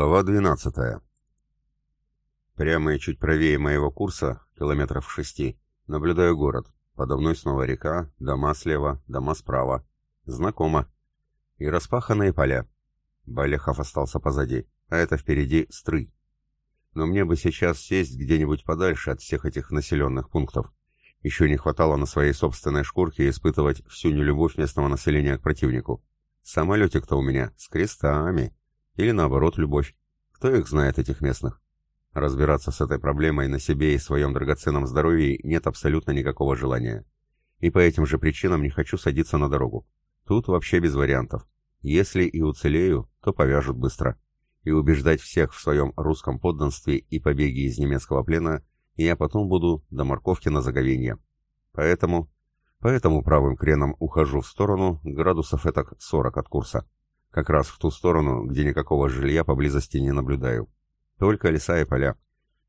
Глава 12. Прямо и чуть правее моего курса, километров шести, наблюдаю город. Подо мной снова река, дома слева, дома справа. Знакомо. И распаханные поля. Балехов остался позади, а это впереди Стрый. Но мне бы сейчас сесть где-нибудь подальше от всех этих населенных пунктов. Еще не хватало на своей собственной шкурке испытывать всю нелюбовь местного населения к противнику. Самолетик-то у меня с крестами. Или наоборот, любовь. Кто их знает, этих местных? Разбираться с этой проблемой на себе и своем драгоценном здоровье нет абсолютно никакого желания. И по этим же причинам не хочу садиться на дорогу. Тут вообще без вариантов. Если и уцелею, то повяжут быстро. И убеждать всех в своем русском подданстве и побеге из немецкого плена я потом буду до морковки на заговенье. Поэтому... Поэтому правым креном ухожу в сторону, градусов этак 40 от курса. Как раз в ту сторону, где никакого жилья поблизости не наблюдаю. Только леса и поля.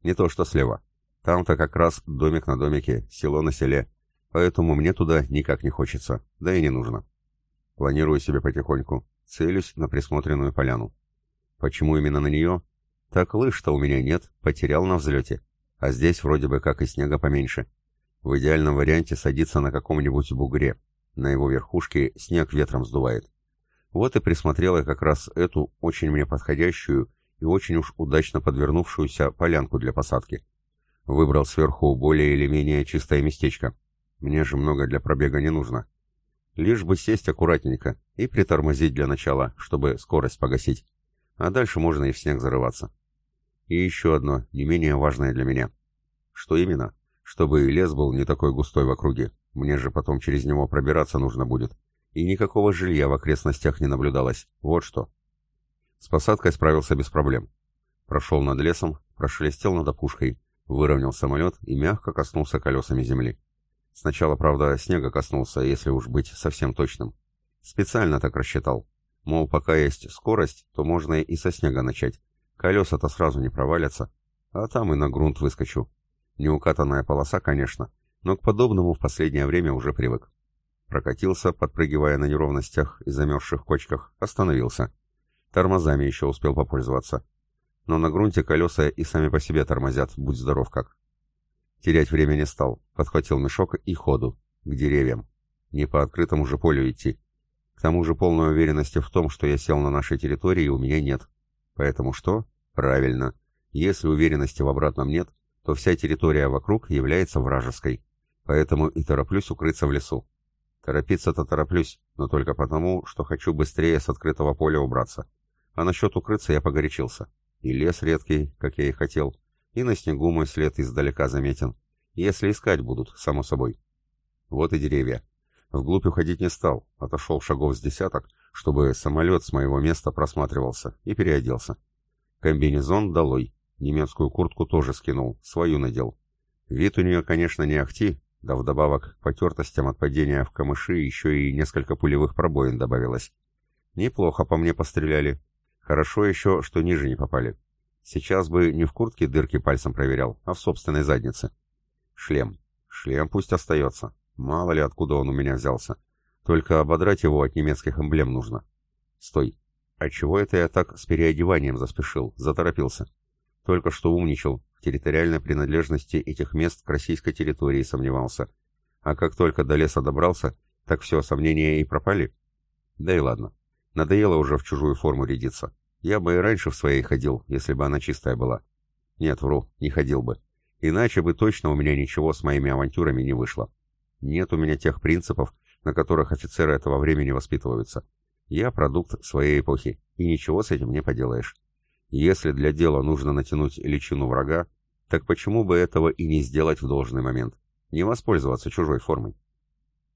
Не то что слева. Там-то как раз домик на домике, село на селе. Поэтому мне туда никак не хочется, да и не нужно. Планирую себе потихоньку. Целюсь на присмотренную поляну. Почему именно на нее? Так лыж-то у меня нет, потерял на взлете. А здесь вроде бы как и снега поменьше. В идеальном варианте садиться на каком-нибудь бугре. На его верхушке снег ветром сдувает. Вот и присмотрел я как раз эту очень мне подходящую и очень уж удачно подвернувшуюся полянку для посадки. Выбрал сверху более или менее чистое местечко. Мне же много для пробега не нужно. Лишь бы сесть аккуратненько и притормозить для начала, чтобы скорость погасить. А дальше можно и в снег зарываться. И еще одно, не менее важное для меня. Что именно? Чтобы лес был не такой густой в округе. Мне же потом через него пробираться нужно будет и никакого жилья в окрестностях не наблюдалось. Вот что. С посадкой справился без проблем. Прошел над лесом, прошелестел над опушкой, выровнял самолет и мягко коснулся колесами земли. Сначала, правда, снега коснулся, если уж быть совсем точным. Специально так рассчитал. Мол, пока есть скорость, то можно и со снега начать. Колеса-то сразу не провалятся, а там и на грунт выскочу. Неукатанная полоса, конечно, но к подобному в последнее время уже привык. Прокатился, подпрыгивая на неровностях и замерзших кочках, остановился. Тормозами еще успел попользоваться. Но на грунте колеса и сами по себе тормозят, будь здоров как. Терять время не стал, подхватил мешок и ходу, к деревьям. Не по открытому же полю идти. К тому же полной уверенности в том, что я сел на нашей территории, у меня нет. Поэтому что? Правильно. Если уверенности в обратном нет, то вся территория вокруг является вражеской. Поэтому и тороплюсь укрыться в лесу. Торопиться-то тороплюсь, но только потому, что хочу быстрее с открытого поля убраться. А насчет укрыться я погорячился. И лес редкий, как я и хотел, и на снегу мой след издалека заметен. Если искать будут, само собой. Вот и деревья. Вглубь уходить не стал, отошел шагов с десяток, чтобы самолет с моего места просматривался, и переоделся. Комбинезон долой, немецкую куртку тоже скинул, свою надел. Вид у нее, конечно, не ахти, да вдобавок к потертостям от падения в камыши еще и несколько пулевых пробоин добавилось. Неплохо по мне постреляли. Хорошо еще, что ниже не попали. Сейчас бы не в куртке дырки пальцем проверял, а в собственной заднице. Шлем. Шлем пусть остается. Мало ли откуда он у меня взялся. Только ободрать его от немецких эмблем нужно. Стой. А чего это я так с переодеванием заспешил, заторопился? Только что умничал, территориальной принадлежности этих мест к российской территории сомневался. А как только до леса добрался, так все, сомнения и пропали. Да и ладно. Надоело уже в чужую форму рядиться. Я бы и раньше в своей ходил, если бы она чистая была. Нет, вру, не ходил бы. Иначе бы точно у меня ничего с моими авантюрами не вышло. Нет у меня тех принципов, на которых офицеры этого времени воспитываются. Я продукт своей эпохи, и ничего с этим не поделаешь. Если для дела нужно натянуть личину врага, так почему бы этого и не сделать в должный момент? Не воспользоваться чужой формой.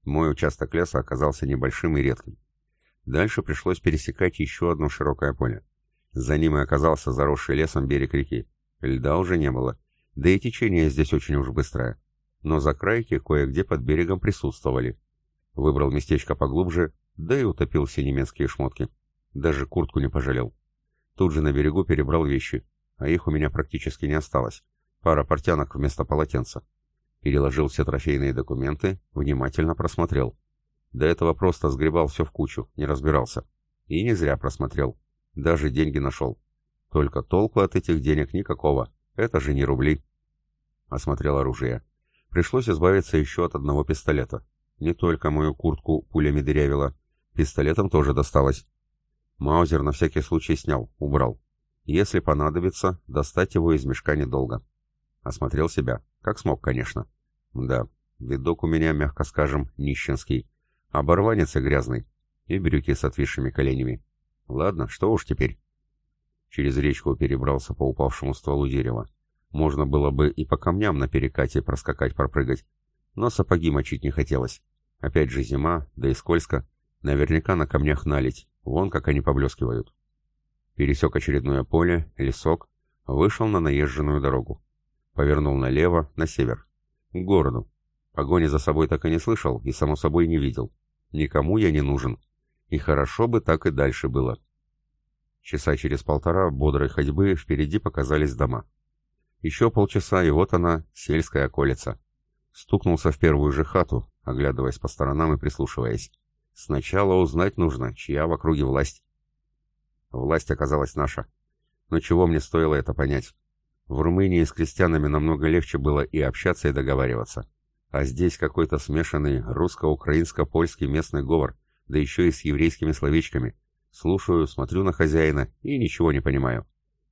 Мой участок леса оказался небольшим и редким. Дальше пришлось пересекать еще одно широкое поле. За ним и оказался заросший лесом берег реки. Льда уже не было, да и течение здесь очень уж быстрое. Но закрайки кое-где под берегом присутствовали. Выбрал местечко поглубже, да и утопил все немецкие шмотки. Даже куртку не пожалел. Тут же на берегу перебрал вещи, а их у меня практически не осталось. Пара портянок вместо полотенца. Переложил все трофейные документы, внимательно просмотрел. До этого просто сгребал все в кучу, не разбирался. И не зря просмотрел. Даже деньги нашел. Только толку от этих денег никакого. Это же не рубли. Осмотрел оружие. Пришлось избавиться еще от одного пистолета. Не только мою куртку пулями дырявила. Пистолетом тоже досталось. Маузер на всякий случай снял, убрал. Если понадобится, достать его из мешка недолго. Осмотрел себя. Как смог, конечно. Да, видок у меня, мягко скажем, нищенский. Оборванец и грязный. И брюки с отвисшими коленями. Ладно, что уж теперь. Через речку перебрался по упавшему стволу дерева. Можно было бы и по камням на перекате проскакать-пропрыгать. Но сапоги мочить не хотелось. Опять же зима, да и скользко. Наверняка на камнях налить. Вон как они поблескивают. Пересек очередное поле, лесок, вышел на наезженную дорогу. Повернул налево, на север. К городу. Погони за собой так и не слышал и, само собой, не видел. Никому я не нужен. И хорошо бы так и дальше было. Часа через полтора бодрой ходьбы впереди показались дома. Еще полчаса, и вот она, сельская околица. Стукнулся в первую же хату, оглядываясь по сторонам и прислушиваясь. Сначала узнать нужно, чья в округе власть. Власть оказалась наша. Но чего мне стоило это понять? В Румынии с крестьянами намного легче было и общаться, и договариваться. А здесь какой-то смешанный русско-украинско-польский местный говор, да еще и с еврейскими словечками. Слушаю, смотрю на хозяина и ничего не понимаю.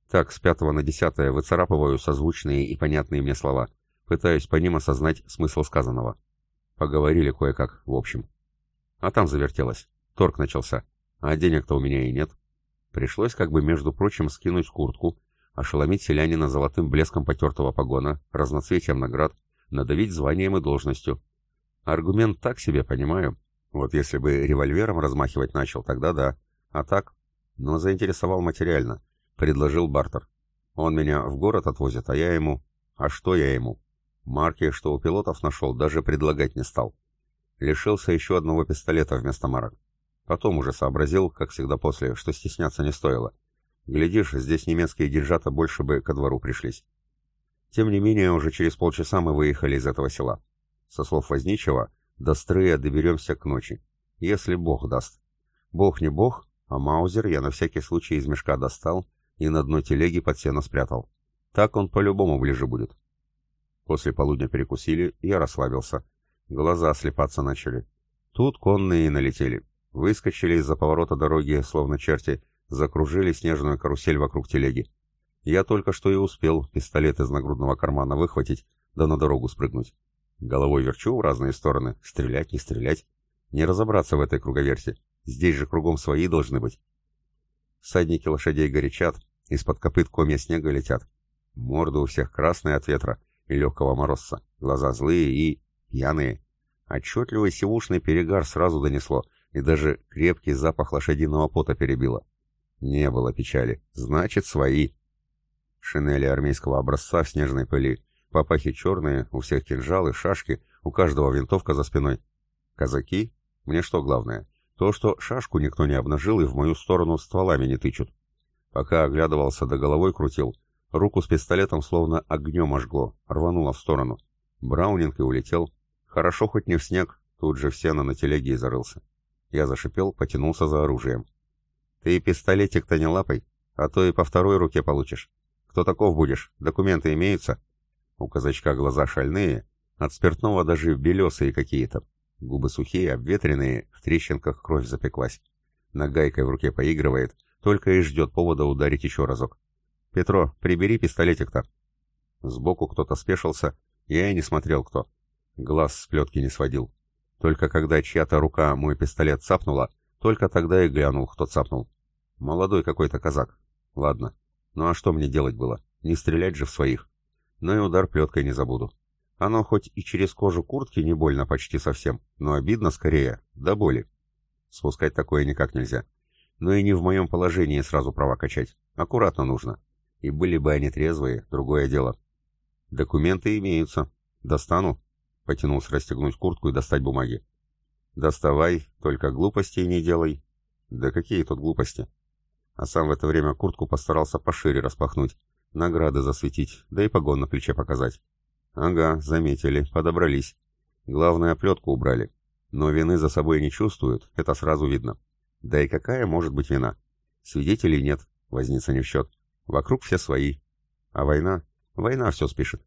Так, с пятого на десятое выцарапываю созвучные и понятные мне слова. Пытаюсь по ним осознать смысл сказанного. Поговорили кое-как, в общем. А там завертелось. Торг начался. А денег-то у меня и нет. Пришлось как бы, между прочим, скинуть куртку, ошеломить селянина золотым блеском потертого погона, разноцветием наград, надавить званием и должностью. Аргумент так себе, понимаю. Вот если бы револьвером размахивать начал, тогда да. А так? Но заинтересовал материально. Предложил бартер. Он меня в город отвозит, а я ему... А что я ему? Марки, что у пилотов нашел, даже предлагать не стал. Лишился еще одного пистолета вместо марок. Потом уже сообразил, как всегда после, что стесняться не стоило. Глядишь, здесь немецкие деньжата больше бы ко двору пришлись. Тем не менее, уже через полчаса мы выехали из этого села. Со слов Возничего, до Стрыя доберемся к ночи. Если Бог даст. Бог не Бог, а Маузер я на всякий случай из мешка достал и на дно телеги под сено спрятал. Так он по-любому ближе будет. После полудня перекусили, я расслабился. Глаза слепаться начали. Тут конные налетели. Выскочили из-за поворота дороги, словно черти, закружили снежную карусель вокруг телеги. Я только что и успел пистолет из нагрудного кармана выхватить, да на дорогу спрыгнуть. Головой верчу в разные стороны, стрелять, не стрелять. Не разобраться в этой круговерте. Здесь же кругом свои должны быть. Всадники лошадей горячат, из-под копыт комья снега летят. Морды у всех красные от ветра и легкого морозца, глаза злые и пьяные. Отчетливый сивушный перегар сразу донесло, и даже крепкий запах лошадиного пота перебило. Не было печали, значит, свои. Шинели армейского образца в снежной пыли, папахи черные, у всех кинжалы, шашки, у каждого винтовка за спиной. Казаки? Мне что главное? То, что шашку никто не обнажил и в мою сторону стволами не тычут. Пока оглядывался да головой крутил, руку с пистолетом словно огнем ожгло, рвануло в сторону. Браунинг и улетел. Хорошо хоть не в снег, тут же в сено на телеге и зарылся. Я зашипел, потянулся за оружием. «Ты пистолетик-то не лапай, а то и по второй руке получишь. Кто таков будешь? Документы имеются?» У казачка глаза шальные, от спиртного даже белесые какие-то. Губы сухие, обветренные, в трещинках кровь запеклась. Нагайкой в руке поигрывает, только и ждет повода ударить еще разок. «Петро, прибери пистолетик-то!» Сбоку кто-то спешился, я и не смотрел кто. Глаз с плетки не сводил. Только когда чья-то рука мой пистолет цапнула, только тогда и глянул, кто цапнул. Молодой какой-то казак. Ладно. Ну а что мне делать было? Не стрелять же в своих. Но и удар плеткой не забуду. Оно хоть и через кожу куртки не больно почти совсем, но обидно скорее, до боли. Спускать такое никак нельзя но и не в моем положении сразу права качать. Аккуратно нужно. И были бы они трезвые, другое дело. Документы имеются. Достану. Потянулся расстегнуть куртку и достать бумаги. Доставай, только глупостей не делай. Да какие тут глупости? А сам в это время куртку постарался пошире распахнуть, награды засветить, да и погон на плече показать. Ага, заметили, подобрались. Главное, плетку убрали. Но вины за собой не чувствуют, это сразу видно. Да и какая может быть вина? Свидетелей нет, возница не в счет. Вокруг все свои. А война? Война все спишет.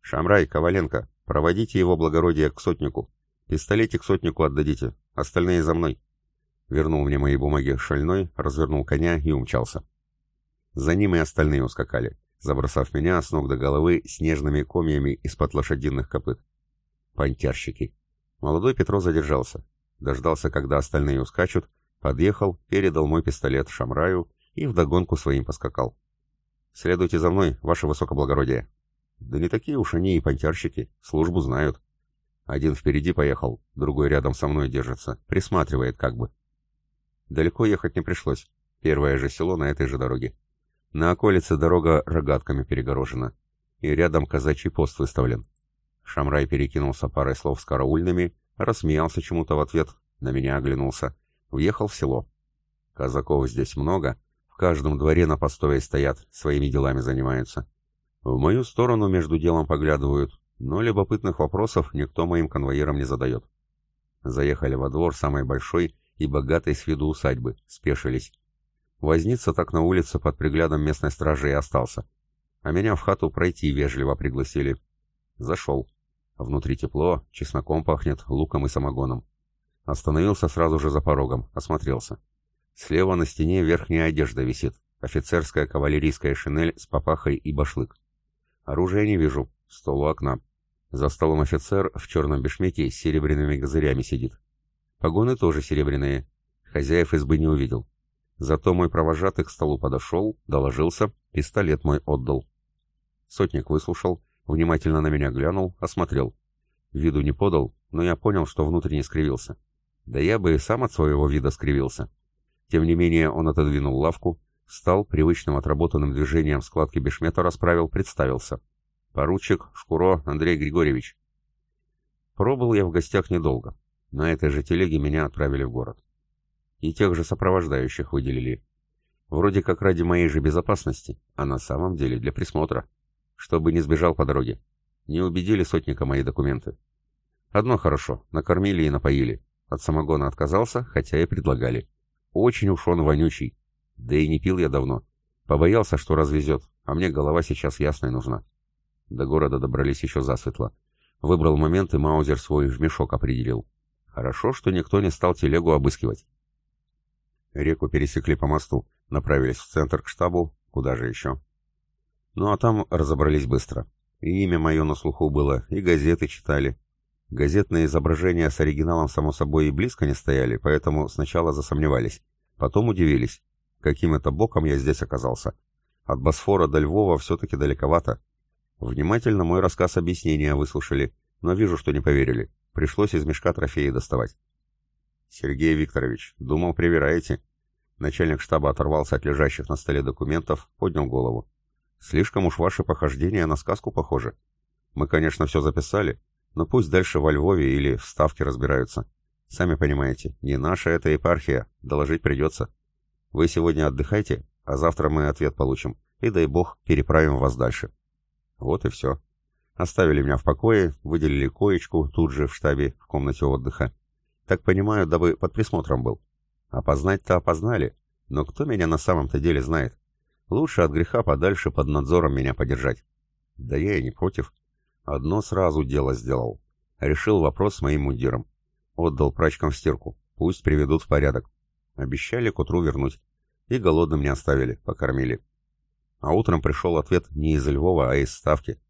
Шамрай, Коваленко, проводите его благородие к сотнику. Пистолетик сотнику отдадите, остальные за мной. Вернул мне мои бумаги шальной, развернул коня и умчался. За ним и остальные ускакали, забросав меня с ног до головы снежными комьями из-под лошадиных копыт. Понтярщики. Молодой Петро задержался. Дождался, когда остальные ускачут, подъехал, передал мой пистолет Шамраю и вдогонку своим поскакал. «Следуйте за мной, ваше высокоблагородие». «Да не такие уж они и понтярщики, службу знают». Один впереди поехал, другой рядом со мной держится, присматривает как бы. Далеко ехать не пришлось. Первое же село на этой же дороге. На околице дорога рогатками перегорожена. И рядом казачий пост выставлен. Шамрай перекинулся парой слов с караульными, рассмеялся чему-то в ответ, на меня оглянулся. Въехал в село. Казаков здесь много, в каждом дворе на постое стоят, своими делами занимаются. В мою сторону между делом поглядывают, но любопытных вопросов никто моим конвоирам не задает. Заехали во двор самой большой и богатой с виду усадьбы, спешились. Возница так на улице под приглядом местной стражи и остался. А меня в хату пройти вежливо пригласили. Зашел. Внутри тепло, чесноком пахнет, луком и самогоном. Остановился сразу же за порогом, осмотрелся. Слева на стене верхняя одежда висит, офицерская кавалерийская шинель с папахой и башлык. Оружия не вижу, стол у окна. За столом офицер в черном бешмете с серебряными газырями сидит. Погоны тоже серебряные. Хозяев избы не увидел. Зато мой провожатый к столу подошел, доложился, пистолет мой отдал. Сотник выслушал, внимательно на меня глянул, осмотрел. Виду не подал, но я понял, что внутренне скривился. Да я бы и сам от своего вида скривился. Тем не менее он отодвинул лавку, встал, привычным отработанным движением складки бешмета расправил, представился. Поручик Шкуро Андрей Григорьевич. Пробыл я в гостях недолго. На этой же телеге меня отправили в город. И тех же сопровождающих выделили. Вроде как ради моей же безопасности, а на самом деле для присмотра. Чтобы не сбежал по дороге. Не убедили сотника мои документы. Одно хорошо, накормили и напоили. От самогона отказался, хотя и предлагали. Очень уж он вонючий. Да и не пил я давно. Побоялся, что развезет, а мне голова сейчас ясная нужна. До города добрались еще засветло. Выбрал момент и Маузер свой в мешок определил. Хорошо, что никто не стал телегу обыскивать. Реку пересекли по мосту, направились в центр к штабу, куда же еще. Ну а там разобрались быстро. И имя мое на слуху было, и газеты читали. Газетные изображения с оригиналом, само собой, и близко не стояли, поэтому сначала засомневались. Потом удивились, каким это боком я здесь оказался. От Босфора до Львова все-таки далековато. Внимательно мой рассказ объяснения выслушали, но вижу, что не поверили. Пришлось из мешка трофеи доставать. «Сергей Викторович, думал, привираете?» Начальник штаба оторвался от лежащих на столе документов, поднял голову. «Слишком уж ваши похождения на сказку похожи. Мы, конечно, все записали, но пусть дальше во Львове или в Ставке разбираются. Сами понимаете, не наша эта епархия, доложить придется. Вы сегодня отдыхайте, а завтра мы ответ получим, и, дай бог, переправим вас дальше». Вот и все. Оставили меня в покое, выделили коечку тут же в штабе, в комнате отдыха. Так понимаю, дабы под присмотром был. Опознать-то опознали, но кто меня на самом-то деле знает? Лучше от греха подальше под надзором меня подержать. Да я и не против. Одно сразу дело сделал. Решил вопрос с моим мундиром. Отдал прачкам в стирку. Пусть приведут в порядок. Обещали к утру вернуть. И голодным не оставили, покормили. А утром пришел ответ не из Львова, а из Ставки.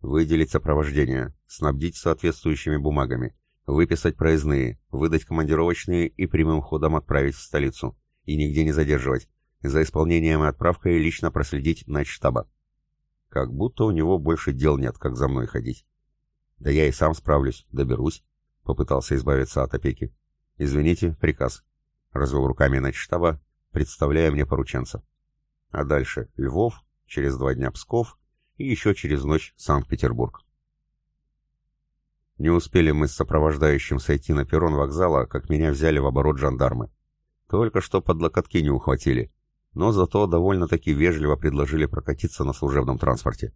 Выделить сопровождение, снабдить соответствующими бумагами, выписать проездные, выдать командировочные и прямым ходом отправить в столицу. И нигде не задерживать. За исполнением и отправкой лично проследить штаба. Как будто у него больше дел нет, как за мной ходить. Да я и сам справлюсь, доберусь. Попытался избавиться от опеки. Извините, приказ. Развел руками штаба, представляя мне порученца. А дальше Львов, через два дня Псков, и еще через ночь Санкт-Петербург. Не успели мы с сопровождающим сойти на перрон вокзала, как меня взяли в оборот жандармы. Только что под локотки не ухватили, но зато довольно-таки вежливо предложили прокатиться на служебном транспорте.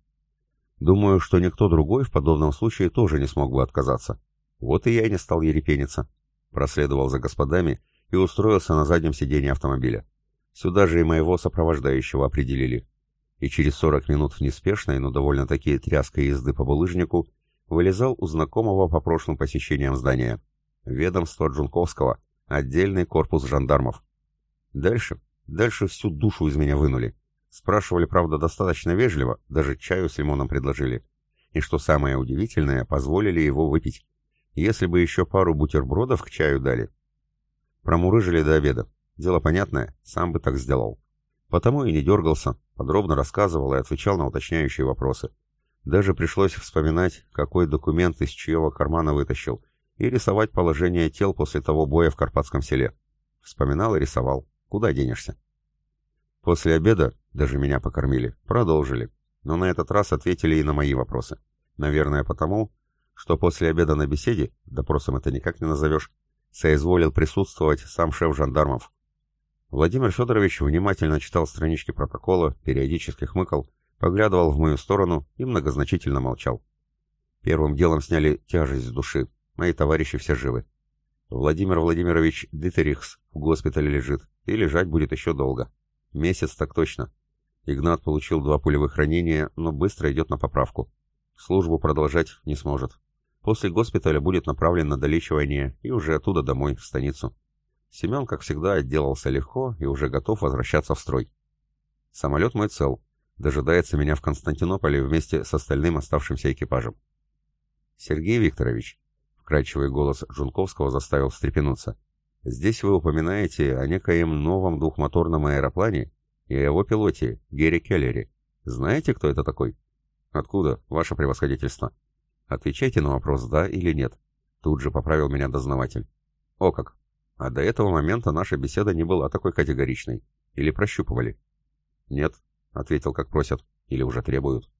Думаю, что никто другой в подобном случае тоже не смог бы отказаться. Вот и я не стал ерепениться. Проследовал за господами и устроился на заднем сиденье автомобиля. Сюда же и моего сопровождающего определили. и через 40 минут неспешной, но довольно-таки тряской езды по булыжнику вылезал у знакомого по прошлым посещениям здания. Ведомство Джунковского, отдельный корпус жандармов. Дальше, дальше всю душу из меня вынули. Спрашивали, правда, достаточно вежливо, даже чаю с лимоном предложили. И что самое удивительное, позволили его выпить. Если бы еще пару бутербродов к чаю дали. Промурыжили до обеда. Дело понятное, сам бы так сделал. Потому и не дергался, подробно рассказывал и отвечал на уточняющие вопросы. Даже пришлось вспоминать, какой документ из чьего кармана вытащил, и рисовать положение тел после того боя в Карпатском селе. Вспоминал и рисовал. Куда денешься? После обеда, даже меня покормили, продолжили. Но на этот раз ответили и на мои вопросы. Наверное, потому, что после обеда на беседе, допросом это никак не назовешь, соизволил присутствовать сам шеф жандармов. Владимир Федорович внимательно читал странички протокола, периодически хмыкал, поглядывал в мою сторону и многозначительно молчал. Первым делом сняли тяжесть с души. Мои товарищи все живы. Владимир Владимирович Дитерихс в госпитале лежит, и лежать будет еще долго. Месяц так точно. Игнат получил два пулевых ранения, но быстро идет на поправку. Службу продолжать не сможет. После госпиталя будет направлен на долечивание и уже оттуда домой, в станицу. Семен, как всегда, отделался легко и уже готов возвращаться в строй. Самолет мой цел. Дожидается меня в Константинополе вместе с остальным оставшимся экипажем. Сергей Викторович, вкрадчивый голос Жунковского заставил встрепенуться. Здесь вы упоминаете о некоем новом двухмоторном аэроплане и о его пилоте, Герри Келлери. Знаете, кто это такой? Откуда, ваше превосходительство? Отвечайте на вопрос «да» или «нет». Тут же поправил меня дознаватель. О как! А до этого момента наша беседа не была такой категоричной. Или прощупывали? Нет, ответил как просят. Или уже требуют.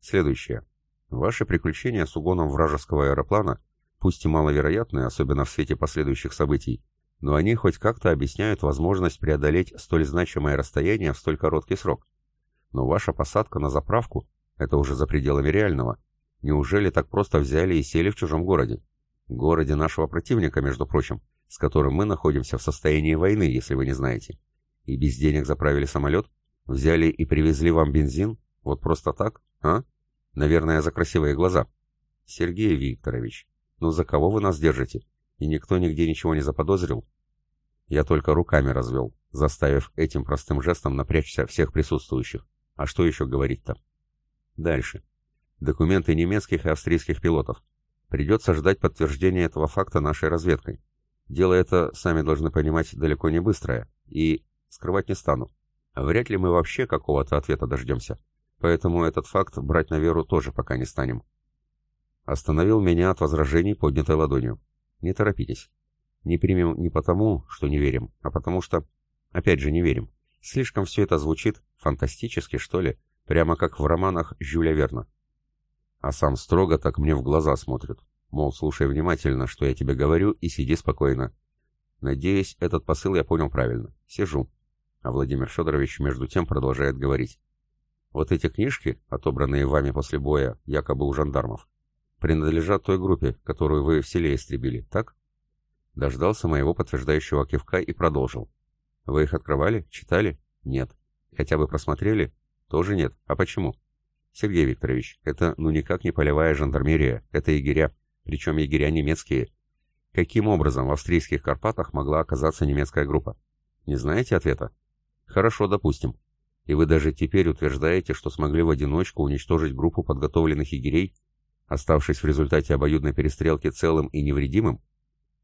Следующее. Ваши приключения с угоном вражеского аэроплана, пусть и маловероятны, особенно в свете последующих событий, но они хоть как-то объясняют возможность преодолеть столь значимое расстояние в столь короткий срок. Но ваша посадка на заправку — это уже за пределами реального, Неужели так просто взяли и сели в чужом городе? Городе нашего противника, между прочим, с которым мы находимся в состоянии войны, если вы не знаете. И без денег заправили самолет? Взяли и привезли вам бензин? Вот просто так? А? Наверное, за красивые глаза. Сергей Викторович, ну за кого вы нас держите? И никто нигде ничего не заподозрил? Я только руками развел, заставив этим простым жестом напрячься всех присутствующих. А что еще говорить-то? Дальше. Документы немецких и австрийских пилотов. Придется ждать подтверждения этого факта нашей разведкой. Дело это, сами должны понимать, далеко не быстрое. И скрывать не стану. Вряд ли мы вообще какого-то ответа дождемся. Поэтому этот факт брать на веру тоже пока не станем. Остановил меня от возражений поднятой ладонью. Не торопитесь. Не примем не потому, что не верим, а потому что... Опять же, не верим. Слишком все это звучит фантастически, что ли, прямо как в романах Жюля Верна а сам строго так мне в глаза смотрит. Мол, слушай внимательно, что я тебе говорю, и сиди спокойно. Надеюсь, этот посыл я понял правильно. Сижу. А Владимир Федорович между тем продолжает говорить. Вот эти книжки, отобранные вами после боя, якобы у жандармов, принадлежат той группе, которую вы в селе истребили, так? Дождался моего подтверждающего кивка и продолжил. Вы их открывали? Читали? Нет. Хотя бы просмотрели? Тоже нет. А почему? Сергей Викторович, это ну никак не полевая жандармерия, это егеря, причем егеря немецкие. Каким образом в австрийских Карпатах могла оказаться немецкая группа? Не знаете ответа? Хорошо, допустим. И вы даже теперь утверждаете, что смогли в одиночку уничтожить группу подготовленных егерей, оставшись в результате обоюдной перестрелки целым и невредимым?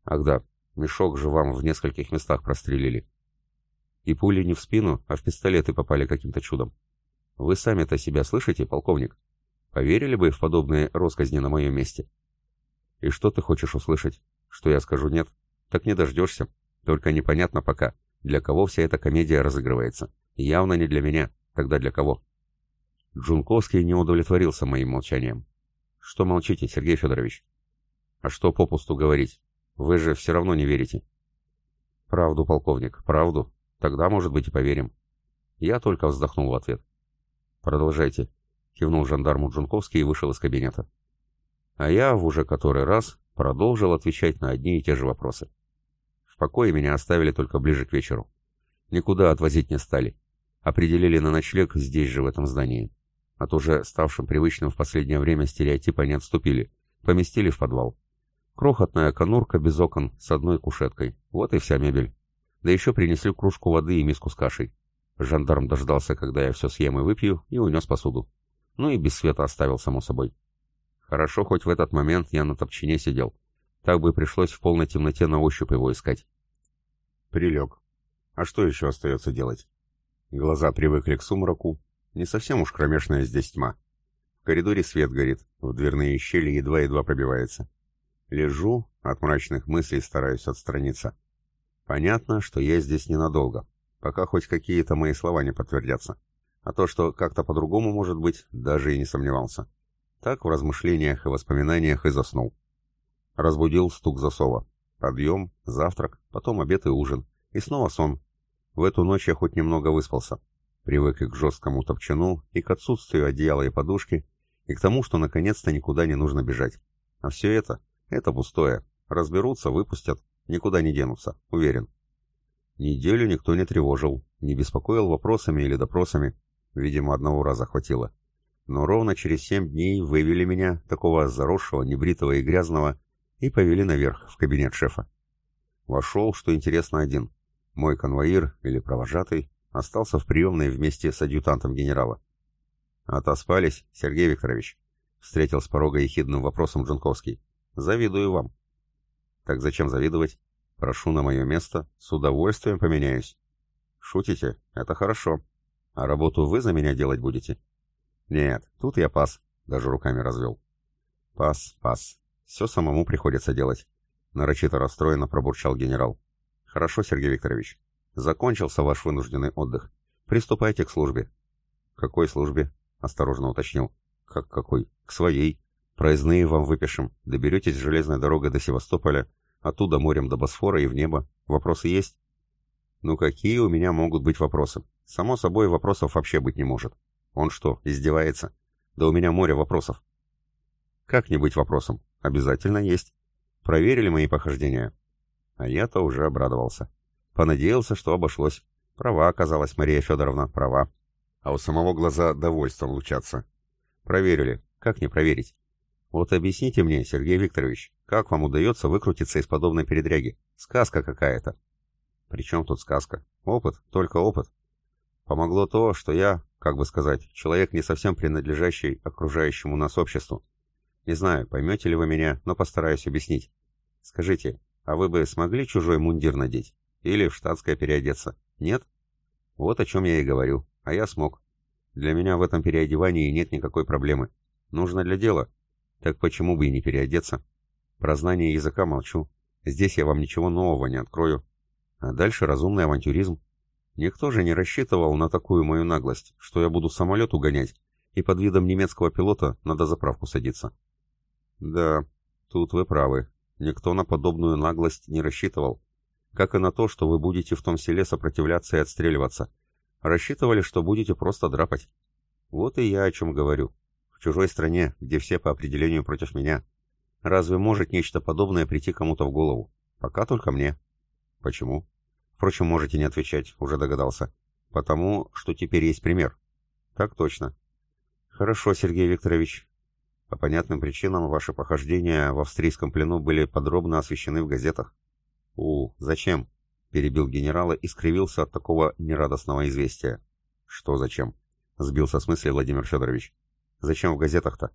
Ах да, мешок же вам в нескольких местах прострелили. И пули не в спину, а в пистолеты попали каким-то чудом. Вы сами-то себя слышите, полковник? Поверили бы в подобные росказни на моем месте? И что ты хочешь услышать? Что я скажу нет? Так не дождешься. Только непонятно пока, для кого вся эта комедия разыгрывается. Явно не для меня. Тогда для кого? Джунковский не удовлетворился моим молчанием. Что молчите, Сергей Федорович? А что попусту говорить? Вы же все равно не верите. Правду, полковник, правду. Тогда, может быть, и поверим. Я только вздохнул в ответ. «Продолжайте», — кивнул жандарму Джунковский и вышел из кабинета. А я в уже который раз продолжил отвечать на одни и те же вопросы. В покое меня оставили только ближе к вечеру. Никуда отвозить не стали. Определили на ночлег здесь же, в этом здании. От уже ставшим привычным в последнее время стереотипа не отступили. Поместили в подвал. Крохотная конурка без окон с одной кушеткой. Вот и вся мебель. Да еще принесли кружку воды и миску с кашей. Жандарм дождался, когда я все съем и выпью, и унес посуду. Ну и без света оставил, само собой. Хорошо, хоть в этот момент я на топчине сидел. Так бы пришлось в полной темноте на ощупь его искать. Прилег. А что еще остается делать? Глаза привыкли к сумраку. Не совсем уж кромешная здесь тьма. В коридоре свет горит, в дверные щели едва-едва пробивается. Лежу, от мрачных мыслей стараюсь отстраниться. Понятно, что я здесь ненадолго, пока хоть какие-то мои слова не подтвердятся. А то, что как-то по-другому может быть, даже и не сомневался. Так в размышлениях и воспоминаниях и заснул. Разбудил стук засова. Подъем, завтрак, потом обед и ужин. И снова сон. В эту ночь я хоть немного выспался. Привык и к жесткому топчану, и к отсутствию одеяла и подушки, и к тому, что наконец-то никуда не нужно бежать. А все это, это пустое. Разберутся, выпустят, никуда не денутся, уверен. Неделю никто не тревожил, не беспокоил вопросами или допросами. Видимо, одного раза хватило. Но ровно через семь дней вывели меня, такого заросшего, небритого и грязного, и повели наверх, в кабинет шефа. Вошел, что интересно, один. Мой конвоир, или провожатый, остался в приемной вместе с адъютантом генерала. «Отоспались, Сергей Викторович?» — встретил с порога ехидным вопросом Джунковский. «Завидую вам». «Так зачем завидовать? Прошу на мое место, с удовольствием поменяюсь». «Шутите? Это хорошо. А работу вы за меня делать будете?» «Нет, тут я пас», — даже руками развел. «Пас, пас. Все самому приходится делать. Нарочито расстроенно пробурчал генерал. Хорошо, Сергей Викторович. Закончился ваш вынужденный отдых. Приступайте к службе. Какой службе? Осторожно уточнил. Как какой? К своей. Проездные вам выпишем. Доберетесь железной дорогой до Севастополя, оттуда морем до Босфора и в небо. Вопросы есть? Ну какие у меня могут быть вопросы? Само собой, вопросов вообще быть не может. Он что, издевается? Да у меня море вопросов. Как не быть вопросом? Обязательно есть. Проверили мои похождения. А я-то уже обрадовался. Понадеялся, что обошлось. Права оказалась Мария Федоровна, права. А у самого глаза довольством лучатся. Проверили. Как не проверить? Вот объясните мне, Сергей Викторович, как вам удается выкрутиться из подобной передряги? Сказка какая-то. Причем тут сказка? Опыт, только опыт. Помогло то, что я, как бы сказать, человек не совсем принадлежащий окружающему нас обществу. Не знаю, поймете ли вы меня, но постараюсь объяснить. Скажите, а вы бы смогли чужой мундир надеть? Или в штатское переодеться? Нет? Вот о чем я и говорю. А я смог. Для меня в этом переодевании нет никакой проблемы. Нужно для дела. Так почему бы и не переодеться? Про знание языка молчу. Здесь я вам ничего нового не открою. А дальше разумный авантюризм. Никто же не рассчитывал на такую мою наглость, что я буду самолет угонять, и под видом немецкого пилота надо заправку садиться. Да, тут вы правы. Никто на подобную наглость не рассчитывал. Как и на то, что вы будете в том селе сопротивляться и отстреливаться. Рассчитывали, что будете просто драпать. Вот и я о чем говорю. В чужой стране, где все по определению против меня. Разве может нечто подобное прийти кому-то в голову? Пока только мне. Почему? Впрочем, можете не отвечать, уже догадался. Потому, что теперь есть пример. Так точно. Хорошо, Сергей Викторович, по понятным причинам ваши похождения в австрийском плену были подробно освещены в газетах. «У, зачем?» — перебил генерала и скривился от такого нерадостного известия. «Что зачем?» — сбился с мысли Владимир Федорович. «Зачем в газетах-то?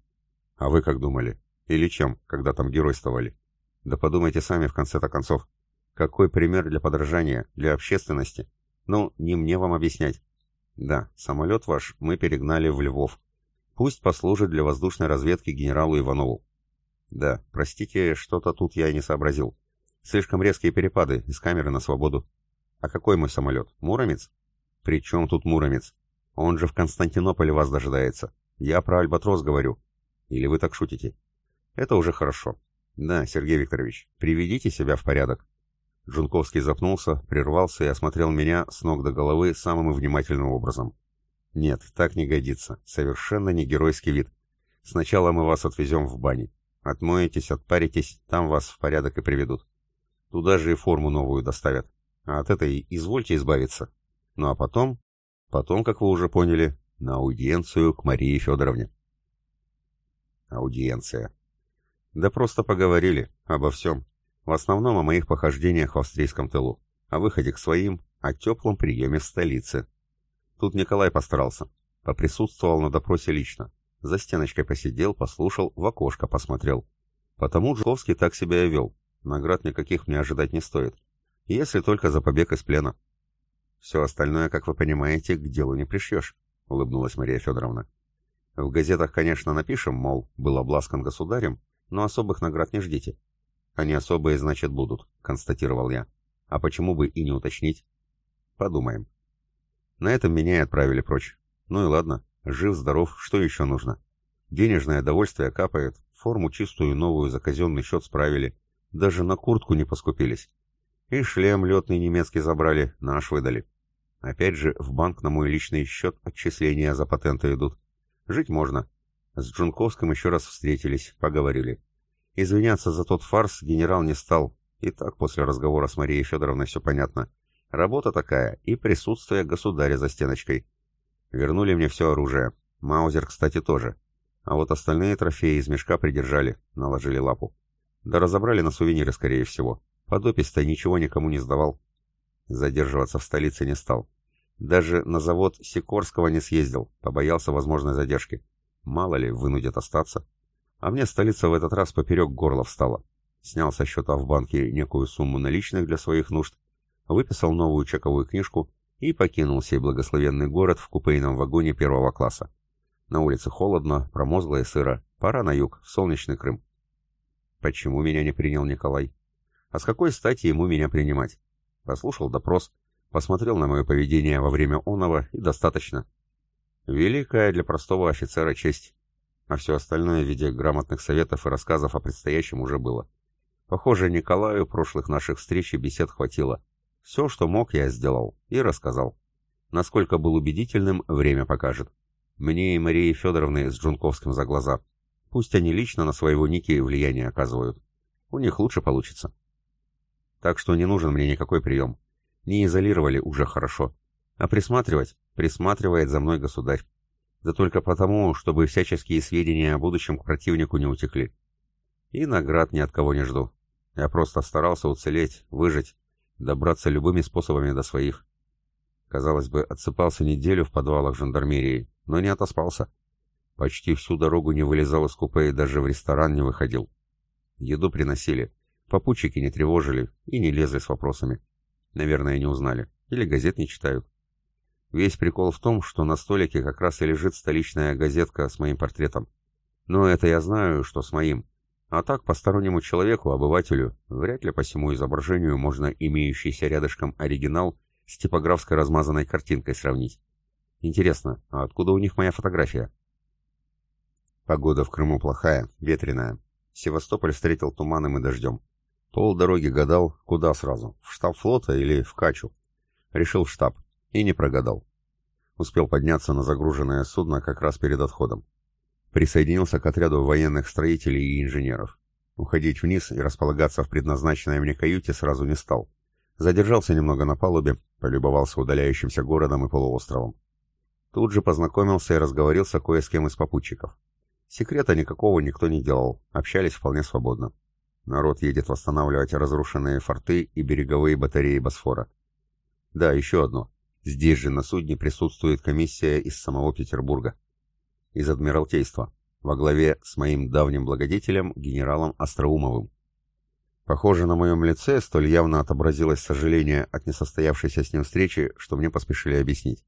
А вы как думали? Или чем, когда там геройствовали? Да подумайте сами в конце-то концов. Какой пример для подражания, для общественности? Ну, не мне вам объяснять. Да, самолет ваш мы перегнали в Львов, Пусть послужит для воздушной разведки генералу Иванову. Да, простите, что-то тут я не сообразил. Слишком резкие перепады из камеры на свободу. А какой мой самолет? Муромец? При чем тут Муромец? Он же в Константинополе вас дожидается. Я про Альбатрос говорю. Или вы так шутите? Это уже хорошо. Да, Сергей Викторович, приведите себя в порядок. Джунковский запнулся, прервался и осмотрел меня с ног до головы самым внимательным образом. Нет, так не годится. Совершенно не геройский вид. Сначала мы вас отвезем в бане. Отмоетесь, отпаритесь, там вас в порядок и приведут. Туда же и форму новую доставят. А от этой извольте избавиться. Ну а потом... Потом, как вы уже поняли, на аудиенцию к Марии Федоровне. Аудиенция. Да просто поговорили обо всем. В основном о моих похождениях в австрийском тылу, о выходе к своим, о теплом приеме в столице. Тут Николай постарался. Поприсутствовал на допросе лично. За стеночкой посидел, послушал, в окошко посмотрел. Потому Жуковский так себя и вел. Наград никаких мне ожидать не стоит. Если только за побег из плена. Все остальное, как вы понимаете, к делу не пришьешь, улыбнулась Мария Федоровна. В газетах, конечно, напишем, мол, был обласкан государем, но особых наград не ждите. Они особые, значит, будут, констатировал я. А почему бы и не уточнить? Подумаем. На этом меня и отправили прочь. Ну и ладно, жив-здоров, что еще нужно? Денежное довольствие капает, форму чистую новую за казенный счет справили, даже на куртку не поскупились. И шлем летный немецкий забрали, наш выдали. Опять же, в банк на мой личный счет отчисления за патенты идут. Жить можно. С Джунковским еще раз встретились, поговорили. Извиняться за тот фарс генерал не стал. И так после разговора с Марией Федоровной все понятно. Работа такая и присутствие государя за стеночкой. Вернули мне все оружие. Маузер, кстати, тоже. А вот остальные трофеи из мешка придержали, наложили лапу. Да разобрали на сувениры, скорее всего. Подопись-то ничего никому не сдавал. Задерживаться в столице не стал. Даже на завод Сикорского не съездил, побоялся возможной задержки. Мало ли, вынудят остаться. А мне столица в этот раз поперек горла встала. Снял со счета в банке некую сумму наличных для своих нужд, выписал новую чековую книжку и покинул сей благословенный город в купейном вагоне первого класса. На улице холодно, промозгло и сыро. Пора на юг, в солнечный Крым. Почему меня не принял Николай? А с какой стати ему меня принимать? Послушал допрос, посмотрел на мое поведение во время оного и достаточно. Великая для простого офицера честь а все остальное в виде грамотных советов и рассказов о предстоящем уже было. Похоже, Николаю прошлых наших встреч и бесед хватило. Все, что мог, я сделал и рассказал. Насколько был убедительным, время покажет. Мне и Марии Федоровны с Джунковским за глаза. Пусть они лично на своего Ники влияние оказывают. У них лучше получится. Так что не нужен мне никакой прием. Не изолировали уже хорошо. А присматривать? Присматривает за мной государь. Да только потому, чтобы всяческие сведения о будущем к противнику не утекли. И наград ни от кого не жду. Я просто старался уцелеть, выжить, добраться любыми способами до своих. Казалось бы, отсыпался неделю в подвалах жандармерии, но не отоспался. Почти всю дорогу не вылезал из купе и даже в ресторан не выходил. Еду приносили, попутчики не тревожили и не лезли с вопросами. Наверное, не узнали. Или газет не читают. Весь прикол в том, что на столике как раз и лежит столичная газетка с моим портретом. Но это я знаю, что с моим. А так, постороннему человеку, обывателю, вряд ли по всему изображению можно имеющийся рядышком оригинал с типографской размазанной картинкой сравнить. Интересно, а откуда у них моя фотография? Погода в Крыму плохая, ветреная. Севастополь встретил туманом и дождем. Пол дороги гадал, куда сразу, в штаб флота или в Качу. Решил в штаб. И не прогадал. Успел подняться на загруженное судно как раз перед отходом. Присоединился к отряду военных строителей и инженеров. Уходить вниз и располагаться в предназначенной мне каюте сразу не стал. Задержался немного на палубе, полюбовался удаляющимся городом и полуостровом. Тут же познакомился и разговорился кое с кем из попутчиков. Секрета никакого никто не делал, общались вполне свободно. Народ едет восстанавливать разрушенные форты и береговые батареи Босфора. Да, еще одно. Здесь же на судне присутствует комиссия из самого Петербурга. Из Адмиралтейства, во главе с моим давним благодетелем, генералом Остроумовым. Похоже, на моем лице столь явно отобразилось сожаление от несостоявшейся с ним встречи, что мне поспешили объяснить.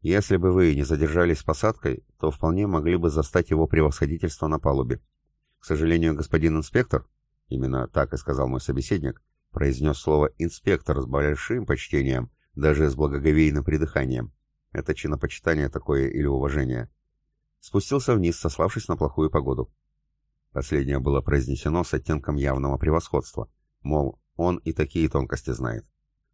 Если бы вы не задержались с посадкой, то вполне могли бы застать его превосходительство на палубе. К сожалению, господин инспектор, именно так и сказал мой собеседник, произнес слово «инспектор» с большим почтением, даже с благоговейным придыханием. Это чинопочитание такое или уважение. Спустился вниз, сославшись на плохую погоду. Последнее было произнесено с оттенком явного превосходства, мол, он и такие тонкости знает.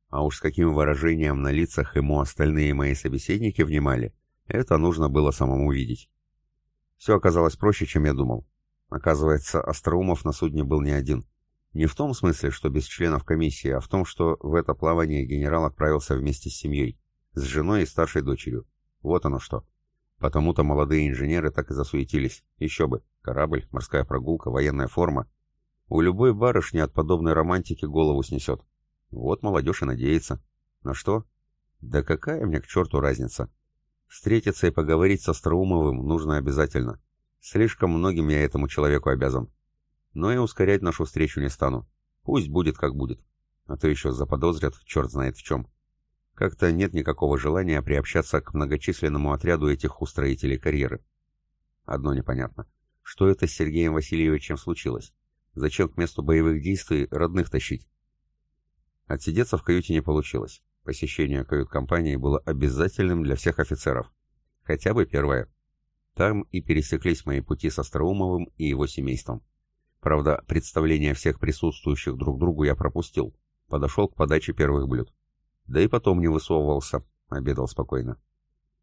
А уж с каким выражением на лицах ему остальные мои собеседники внимали, это нужно было самому видеть. Все оказалось проще, чем я думал. Оказывается, Остроумов на судне был не один. Не в том смысле, что без членов комиссии, а в том, что в это плавание генерал отправился вместе с семьей. с женой и старшей дочерью. Вот оно что. Потому-то молодые инженеры так и засуетились. Еще бы. Корабль, морская прогулка, военная форма. У любой барышни от подобной романтики голову снесет. Вот молодежь и надеется. На что? Да какая мне к черту разница? Встретиться и поговорить со Остроумовым нужно обязательно. Слишком многим я этому человеку обязан. Но и ускорять нашу встречу не стану. Пусть будет как будет. А то еще заподозрят, черт знает в чем. Как-то нет никакого желания приобщаться к многочисленному отряду этих устроителей карьеры. Одно непонятно. Что это с Сергеем Васильевичем случилось? Зачем к месту боевых действий родных тащить? Отсидеться в каюте не получилось. Посещение кают-компании было обязательным для всех офицеров. Хотя бы первое. Там и пересеклись мои пути с Остроумовым и его семейством. Правда, представление всех присутствующих друг другу я пропустил. Подошел к подаче первых блюд. Да и потом не высовывался, обедал спокойно.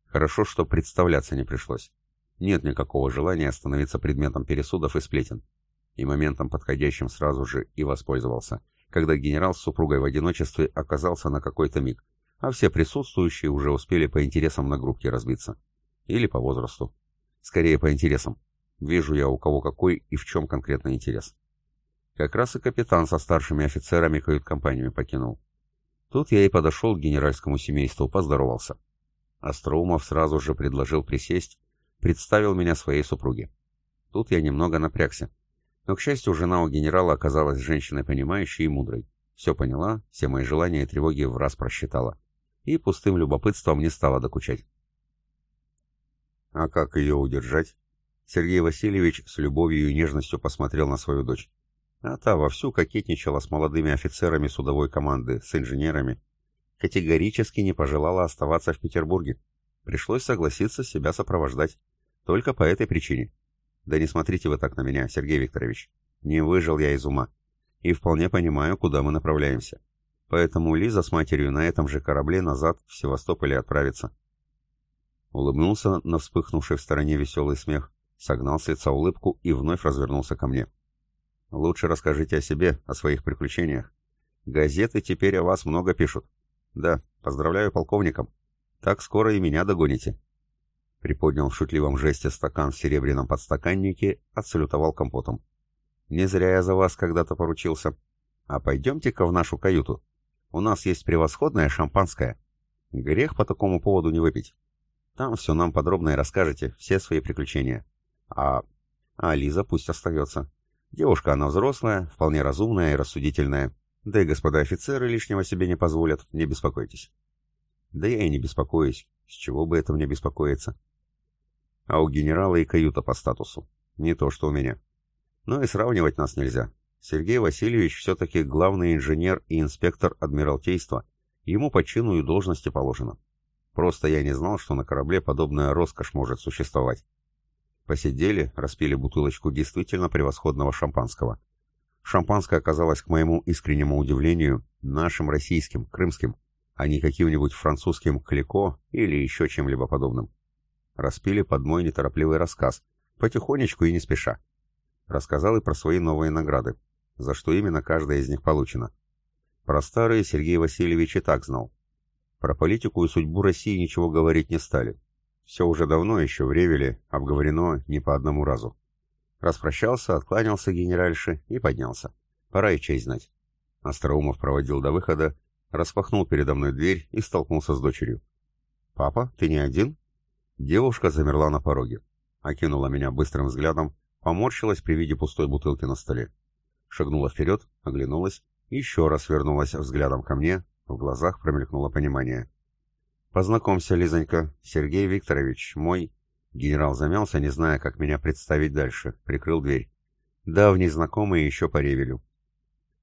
Хорошо, что представляться не пришлось. Нет никакого желания становиться предметом пересудов и сплетен. И моментом подходящим сразу же и воспользовался, когда генерал с супругой в одиночестве оказался на какой-то миг, а все присутствующие уже успели по интересам на группки разбиться. Или по возрасту. Скорее по интересам. Вижу я, у кого какой и в чем конкретный интерес. Как раз и капитан со старшими офицерами кают-компанию покинул. Тут я и подошел к генеральскому семейству, поздоровался. Остроумов сразу же предложил присесть, представил меня своей супруге. Тут я немного напрягся. Но, к счастью, жена у генерала оказалась женщиной понимающей и мудрой. Все поняла, все мои желания и тревоги в раз просчитала. И пустым любопытством не стала докучать. А как ее удержать? Сергей Васильевич с любовью и нежностью посмотрел на свою дочь. А та вовсю кокетничала с молодыми офицерами судовой команды, с инженерами. Категорически не пожелала оставаться в Петербурге. Пришлось согласиться себя сопровождать. Только по этой причине. Да не смотрите вы так на меня, Сергей Викторович. Не выжил я из ума. И вполне понимаю, куда мы направляемся. Поэтому Лиза с матерью на этом же корабле назад в Севастополе отправится. Улыбнулся на вспыхнувший в стороне веселый смех, согнал с лица улыбку и вновь развернулся ко мне. Лучше расскажите о себе, о своих приключениях. Газеты теперь о вас много пишут. Да, поздравляю полковником. Так скоро и меня догоните. Приподнял в шутливом жесте стакан в серебряном подстаканнике, отсалютовал компотом. Не зря я за вас когда-то поручился. А пойдемте-ка в нашу каюту. У нас есть превосходное шампанское. Грех по такому поводу не выпить. Там все нам подробно и расскажете, все свои приключения. А... А Лиза пусть остается. Девушка она взрослая, вполне разумная и рассудительная. Да и господа офицеры лишнего себе не позволят, не беспокойтесь. Да я и не беспокоюсь. С чего бы это мне беспокоиться? А у генерала и каюта по статусу. Не то, что у меня. Но и сравнивать нас нельзя. Сергей Васильевич все-таки главный инженер и инспектор Адмиралтейства. Ему по чину и должности положено. Просто я не знал, что на корабле подобная роскошь может существовать. Посидели, распили бутылочку действительно превосходного шампанского. Шампанское оказалось, к моему искреннему удивлению, нашим российским, крымским, а не каким-нибудь французским клико или еще чем-либо подобным. Распили под мой неторопливый рассказ, потихонечку и не спеша. Рассказал и про свои новые награды, за что именно каждая из них получена. Про старые Сергей Васильевич и так знал. Про политику и судьбу России ничего говорить не стали, все уже давно еще в Ревеле обговорено не по одному разу. Распрощался, откланялся генеральше и поднялся. Пора и честь знать. Остроумов проводил до выхода, распахнул передо мной дверь и столкнулся с дочерью. «Папа, ты не один?» Девушка замерла на пороге. Окинула меня быстрым взглядом, поморщилась при виде пустой бутылки на столе. Шагнула вперед, оглянулась, еще раз вернулась взглядом ко мне, в глазах промелькнуло понимание. «Познакомься, Лизонька, Сергей Викторович, мой...» Генерал замялся, не зная, как меня представить дальше, прикрыл дверь. «Давний знакомый еще по ревелю».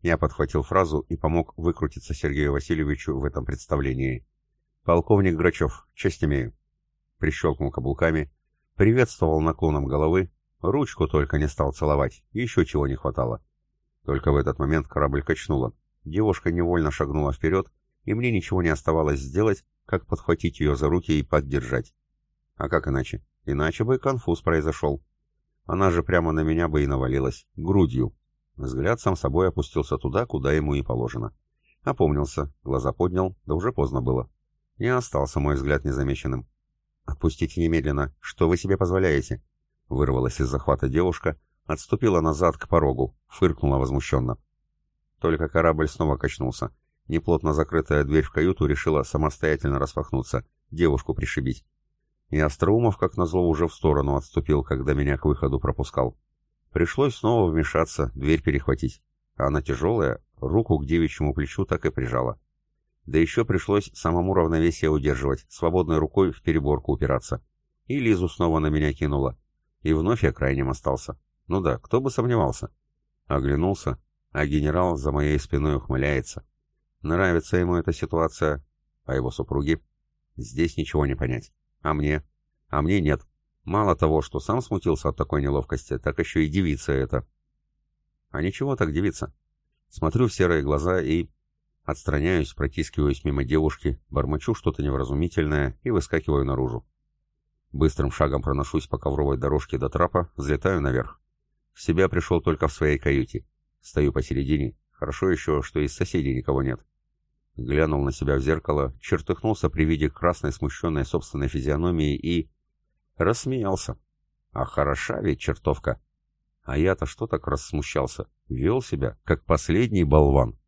Я подхватил фразу и помог выкрутиться Сергею Васильевичу в этом представлении. «Полковник Грачев, честь имею». Прищелкнул каблуками, приветствовал наклоном головы, ручку только не стал целовать, еще чего не хватало. Только в этот момент корабль качнуло. Девушка невольно шагнула вперед, и мне ничего не оставалось сделать, как подхватить ее за руки и поддержать. А как иначе? Иначе бы конфуз произошел. Она же прямо на меня бы и навалилась, грудью. Взгляд сам собой опустился туда, куда ему и положено. Опомнился, глаза поднял, да уже поздно было. Не остался мой взгляд незамеченным. «Отпустите немедленно! Что вы себе позволяете?» Вырвалась из захвата девушка, отступила назад к порогу, фыркнула возмущенно. Только корабль снова качнулся. Неплотно закрытая дверь в каюту решила самостоятельно распахнуться, девушку пришибить. И Остроумов, как назло, уже в сторону отступил, когда меня к выходу пропускал. Пришлось снова вмешаться, дверь перехватить. Она тяжелая, руку к девичьему плечу так и прижала. Да еще пришлось самому равновесие удерживать, свободной рукой в переборку упираться. И Лизу снова на меня кинула. И вновь я крайним остался. Ну да, кто бы сомневался. Оглянулся, а генерал за моей спиной ухмыляется. Нравится ему эта ситуация, а его супруги? Здесь ничего не понять. А мне? А мне нет. Мало того, что сам смутился от такой неловкости, так еще и девица это. А ничего так девица. Смотрю в серые глаза и... Отстраняюсь, протискиваюсь мимо девушки, бормочу что-то невразумительное и выскакиваю наружу. Быстрым шагом проношусь по ковровой дорожке до трапа, взлетаю наверх. В себя пришел только в своей каюте. Стою посередине. Хорошо еще, что из соседей никого нет. Глянул на себя в зеркало, чертыхнулся при виде красной смущенной собственной физиономии и... Рассмеялся. А хороша ведь чертовка. А я-то что так рассмущался? Вел себя, как последний болван.